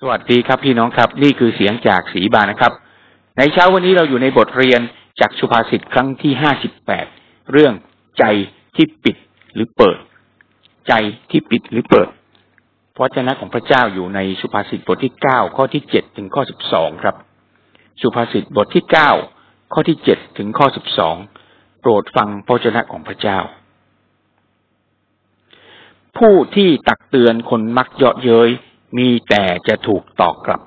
สวัสดีครับพี่น้องครับ นี่คือเสียงจากสีบานนะครับ ในเช้าวันนี้เราอยู่ในบทเรียนจากสุภาษิตครั้งที่ห้าสิบแปดเรื่องใจที่ปิดหรือเปิด ใจที่ปิดหรือเปิดพระเจ้าของพระเจ้าอยู่ในสุภาษิตบทที่เก้าข้อที่เจ็ดถึงข้อสิบสองครับ สุภาษิตบทที่เก้าข้อที่เจ็ดถึงข้อสิบสองโปรดฟังพระเจ้าของพระเจ้า ผู้ที่ตักเตือนคนมักเยาะเย้ย มีแต่จะถูกตอกกลับ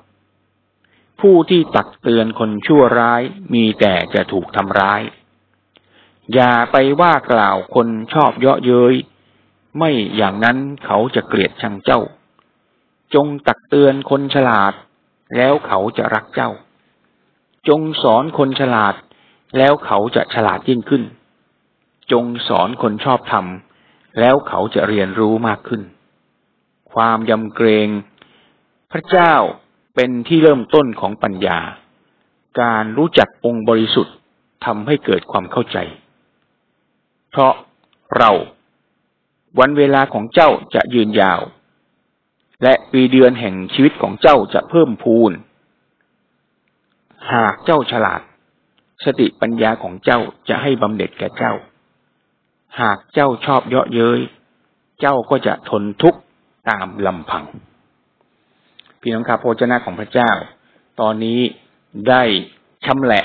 ผู้ที่ตักเตือนคนชั่วร้าย มีแต่จะถูกทำร้าย อย่าไปว่ากล่าวคนชอบเยาะเย้ย ไม่อย่างนั้นเขาจะเกลียดชังเจ้า จงตักเตือนคนฉลาด แล้วเขาจะรักเจ้า จงสอนคนฉลาด แล้วเขาจะฉลาดยิ่งขึ้น จงสอนคนชอบธรรม แล้วเขาจะเรียนรู้มากขึ้น ความยำเกรง พระเจ้าเป็นที่เริ่มต้นของปัญญา การรู้จักองค์บริสุทธิ์ทำให้เกิดความเข้าใจ เพราะเราวันเวลาของเจ้าจะยืนยาว และปีเดือนแห่งชีวิตของเจ้าจะเพิ่มพูน หากเจ้าฉลาด สติปัญญาของเจ้าจะให้บำเหน็จแก่เจ้า หากเจ้าชอบเยาะเย้ย เจ้าก็จะทนทุกข์ ตามลำพัง พี่น้องครับโภชนะของพระเจ้า ตอนนี้ได้ชำแหละ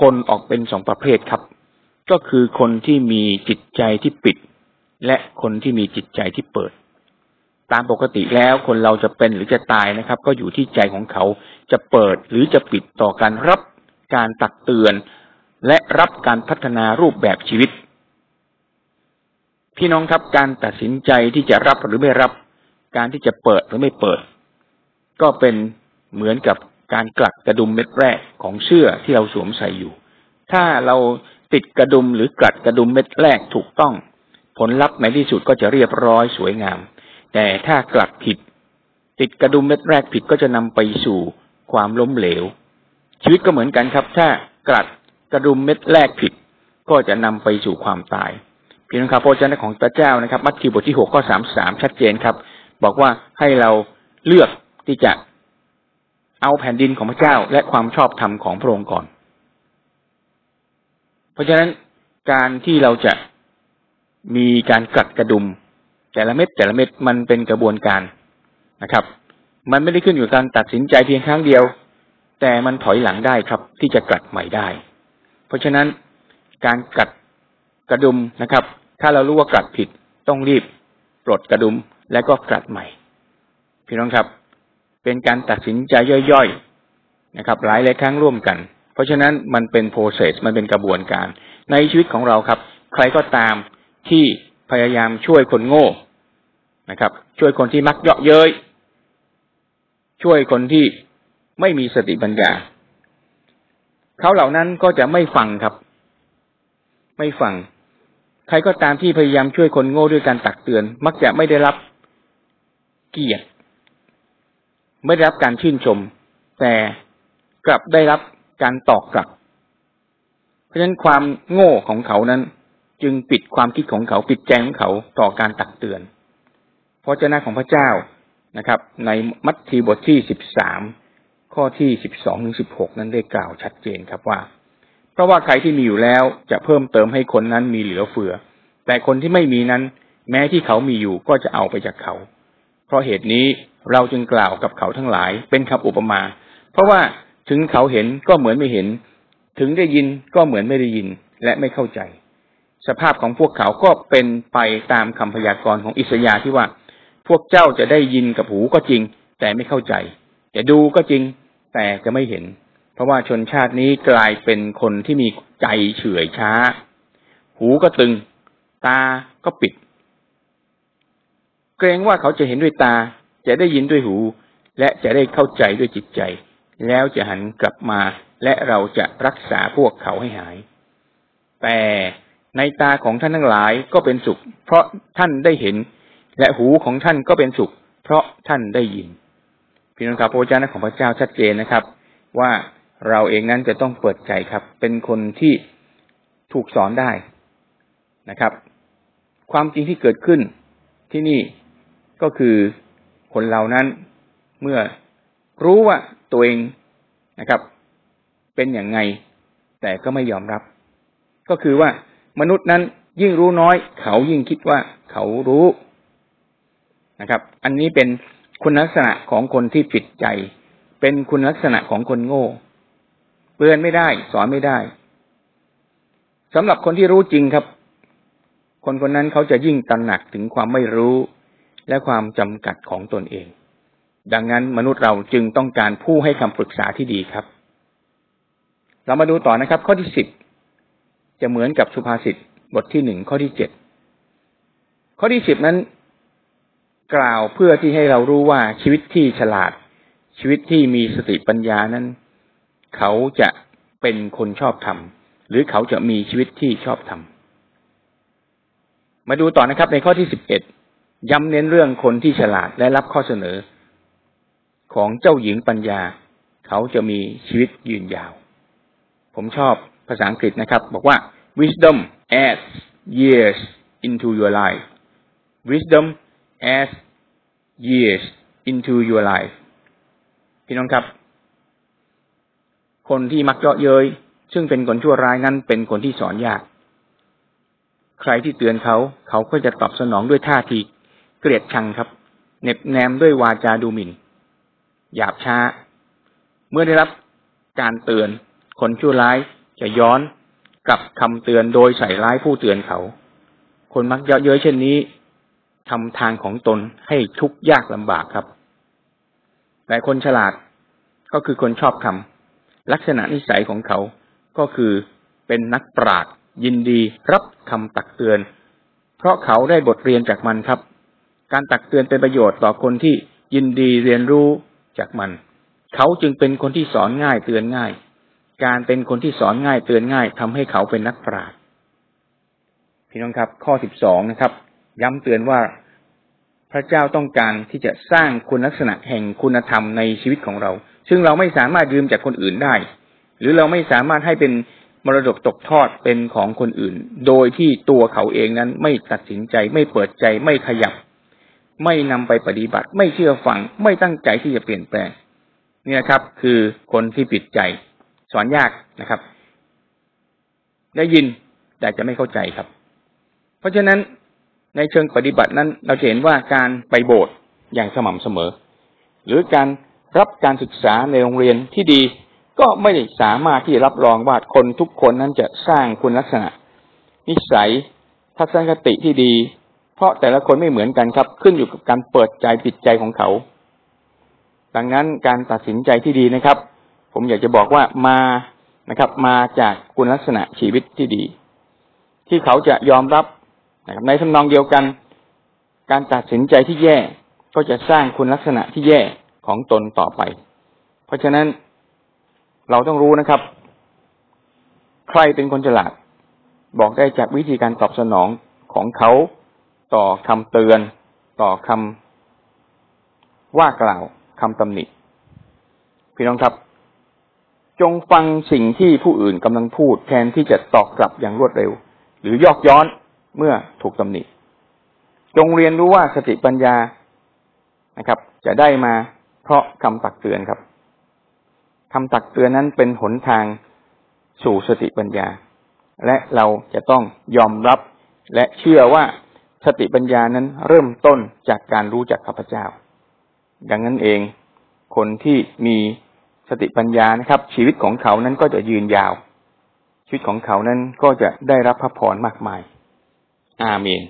คนออกเป็นสองประเภทครับ ก็คือคนที่มีจิตใจที่ปิด และคนที่มีจิตใจที่เปิด ตามปกติแล้วคนเราจะเป็นหรือจะตายนะครับ ก็อยู่ที่ใจของเขาจะเปิดหรือจะปิดต่อการรับการตักเตือน และรับการพัฒนารูปแบบชีวิต พี่น้องครับการตัดสินใจที่จะรับหรือไม่รับ การที่จะเปิดหรือไม่เปิด ก็เป็นเหมือนกับการกลัดกระดุมเม็ดแรกของเสื้อที่เราสวมใส่อยู่ ถ้าเราติดกระดุมหรือกลัดกระดุมเม็ดแรกถูกต้อง ผลลัพธ์ในที่สุดก็จะเรียบร้อยสวยงาม แต่ถ้ากลัดผิด ติดกระดุมเม็ดแรกผิดก็จะนำไปสู่ความล้มเหลว ชีวิตก็เหมือนกันครับ ถ้ากลัดกระดุมเม็ดแรกผิด ก็จะนำไปสู่ความตายพี่น้องครับพระเจ้าของพระเจ้านะครับ มัทธิวบทที่หกข้อสามสามชัดเจนครับ บอกว่าให้เราเลือกที่จะเอาแผ่นดินของพระเจ้าและความชอบธรรมของพระองค์ก่อน เพราะฉะนั้นการที่เราจะมีการกัดกระดุม แต่ละเม็ดแต่ละเม็ดมันเป็นกระบวนการนะครับ มันไม่ได้ขึ้นอยู่การตัดสินใจเพียงครั้งเดียว แต่มันถอยหลังได้ครับ ที่จะกัดใหม่ได้ เพราะฉะนั้นการกัดกระดุมนะครับ ถ้าเรารู้ว่ากัดผิดต้องรีบปลดกระดุม และก็กลัดใหม่ พี่น้องครับ เป็นการตัดสินใจย่อยๆนะครับ หลายหลายครั้งร่วมกัน เพราะฉะนั้นมันเป็นโปรเซสมันเป็นกระบวนการ ในชีวิตของเราครับ ใครก็ตามที่พยายามช่วยคนโง่นะครับ ช่วยคนที่มักเยาะเย้ยช่วยคนที่ไม่มีสติปัญญาเขาเหล่านั้นก็จะไม่ฟังครับ ไม่ฟัง ใครก็ตามที่พยายามช่วยคนโง่ด้วยการตักเตือน มักจะไม่ได้รับ เกียรติ ไม่ได้รับการชื่นชม แต่กลับได้รับการตอบกลับ เพราะฉะนั้นความโง่ของเขานั้น จึงปิดความคิดของเขาปิดแจงของเขาต่อการตักเตือนเพราะเจ้าน้าของพระเจ้านะครับ ในมัทธิวบทที่สิบสามข้อที่สิบสองถึงสิบหกนั้นได้กล่าวชัดเจนครับว่า เพราะว่าใครที่มีอยู่แล้วจะเพิ่มเติมให้คนนั้นมีเหลือเฟือ แต่คนที่ไม่มีนั้น แม้ที่เขามีอยู่ก็จะเอาไปจากเขา เพราะเหตุนี้เราจึงกล่าวกับเขาทั้งหลาย เป็นคำอุปมา เพราะว่าถึงเขาเห็นก็เหมือนไม่เห็น ถึงได้ยินก็เหมือนไม่ได้ยินและไม่เข้าใจ สภาพของพวกเขาก็เป็นไปตามคำพยากรณ์ของอิสยาห์ที่ว่า พวกเจ้าจะได้ยินกับหูก็จริง แต่ไม่เข้าใจ จะดูก็จริง แต่จะไม่เห็น เพราะว่าชนชาตินี้กลายเป็นคนที่มีใจเฉื่อยช้า หูก็ตึง ตาก็ปิด เกรงว่าเขาจะเห็นด้วยตา จะได้ยินด้วยหู และจะได้เข้าใจด้วยจิตใจ แล้วจะหันกลับมา และเราจะรักษาพวกเขาให้หาย แต่ในตาของท่านทั้งหลายก็เป็นสุข เพราะท่านได้เห็น และหูของท่านก็เป็นสุข เพราะท่านได้ยิน พี่น้องครับพระเจ้าของพระเจ้าชัดเจนนะครับ ว่าเราเองนั้นจะต้องเปิดใจครับ เป็นคนที่ถูกสอนได้นะครับ ความจริงที่เกิดขึ้นที่นี่ ก็คือคนเรานั้นเมื่อรู้ว่าตัวเองนะครับ เป็นอย่างไง แต่ก็ไม่ยอมรับ ก็คือว่ามนุษย์นั้นยิ่งรู้น้อย เขายิ่งคิดว่าเขารู้นะครับ อันนี้เป็นคุณลักษณะของคนที่ผิดใจ เป็นคุณลักษณะของคนโง่เตือนไม่ได้สอนไม่ได้สำหรับคนที่รู้จริงครับ คนคนนั้นเขาจะยิ่งตระหนักถึงความไม่รู้ และความจำกัดของตนเอง ดังนั้นมนุษย์เราจึงต้องการผู้ให้คำปรึกษาที่ดีครับ เรามาดูต่อนะครับ ข้อที่สิบจะเหมือนกับสุภาษิตบทที่หนึ่งข้อที่เจ็ดข้อที่สิบนั้น กล่าวเพื่อที่ให้เรารู้ว่าชีวิตที่ฉลาด ชีวิตที่มีสติปัญญานั้น เขาจะเป็นคนชอบธรรมหรือเขาจะมีชีวิตที่ชอบธรรมมาดูต่อนะครับในข้อที่สิบเอ็ด ย้ำเน้นเรื่องคนที่ฉลาดและรับข้อเสนอ ของเจ้าหญิงปัญญา เขาจะมีชีวิตยืนยาว ผมชอบภาษาอังกฤษนะครับ บอกว่า wisdom adds years into your life wisdom adds years into your life พี่น้องครับ คนที่มักเยาะเย้ยซึ่งเป็นคนชั่วร้ายนั้นเป็นคนที่สอนยาก ใครที่เตือนเขา เขาก็จะตอบสนองด้วยท่าที เกลียดชังครับเน็บแนมด้วยวาจาดูหมิน่น หยาบช้า เมื่อได้รับการเตือน คนชั่วร้ายจะย้อนกับคำเตือนโดยใส่ร้ายผู้เตือนเขา คนมักเยาะเย้ยเช่นนี้ทำทางของตนให้ทุกข์ยากลำบากครับ แต่คนฉลาดก็คือคนชอบคำลักษณะนิสัยของเขาก็คือเป็นนักปราชญ์ยินดีรับคำตักเตือน เพราะเขาได้บทเรียนจากมันครับ การตักเตือนเป็นประโยชน์ต่อคนที่ยินดีเรียนรู้จากมัน เขาจึงเป็นคนที่สอนง่ายเตือนง่าย การเป็นคนที่สอนง่ายเตือนง่ายทำให้เขาเป็นนักปราชญ์พี่น้องครับ ข้อสิบสองนะครับ ย้ำเตือนว่าพระเจ้าต้องการที่จะสร้างคุณลักษณะแห่งคุณธรรมในชีวิตของเรา ซึ่งเราไม่สามารถยืมจากคนอื่นได้ หรือเราไม่สามารถให้เป็นมรดกตกทอดเป็นของคนอื่น โดยที่ตัวเขาเองนั้นไม่ตัดสินใจไม่เปิดใจไม่ขยับ ไม่นำไปปฏิบัติ ไม่เชื่อฟัง ไม่ตั้งใจที่จะเปลี่ยนแปลง นี่นะครับ คือคนที่ปิดใจ สอนยากนะครับ ได้ยินแต่จะไม่เข้าใจครับ เพราะฉะนั้นในเชิงปฏิบัตินั้น เราจะเห็นว่าการไปโบสถ์อย่างสม่ำเสมอ หรือการรับการศึกษาในโรงเรียนที่ดีก็ไม่ได้สามารถที่จะรับรองว่าคนทุกคนนั้นจะสร้างคุณลักษณะ นิสัย ทัศนคติที่ดี เพราะแต่ละคนไม่เหมือนกันครับ ขึ้นอยู่กับการเปิดใจปิดใจของเขา ดังนั้นการตัดสินใจที่ดีนะครับ ผมอยากจะบอกว่ามานะครับ มาจากคุณลักษณะชีวิตที่ดี ที่เขาจะยอมรับนะครับ ในทำนองเดียวกัน การตัดสินใจที่แย่ก็จะสร้างคุณลักษณะที่แย่ของตนต่อไป เพราะฉะนั้นเราต้องรู้นะครับ ใครเป็นคนฉลาด บอกได้จากวิธีการตอบสนองของเขา ต่อคำเตือน ต่อคำว่ากล่าวคำตำหนิพี่น้องครับ จงฟังสิ่งที่ผู้อื่นกำลังพูดแทนที่จะตอบกลับอย่างรวดเร็ว หรือยอกย้อนเมื่อถูกตำหนิจงเรียนรู้ว่าสติปัญญานะครับ จะได้มาเพราะคำตักเตือนครับคำตักเตือนนั้นเป็นหนทางสู่สติปัญญา และเราจะต้องยอมรับและเชื่อว่า สติปัญญานั้นเริ่มต้นจากการรู้จักข้าพเจ้า ดังนั้นเอง คนที่มีสติปัญญานะครับ ชีวิตของเขานั้นก็จะยืนยาว ชีวิตของเขานั้นก็จะได้รับพระพรมากมาย อาเมน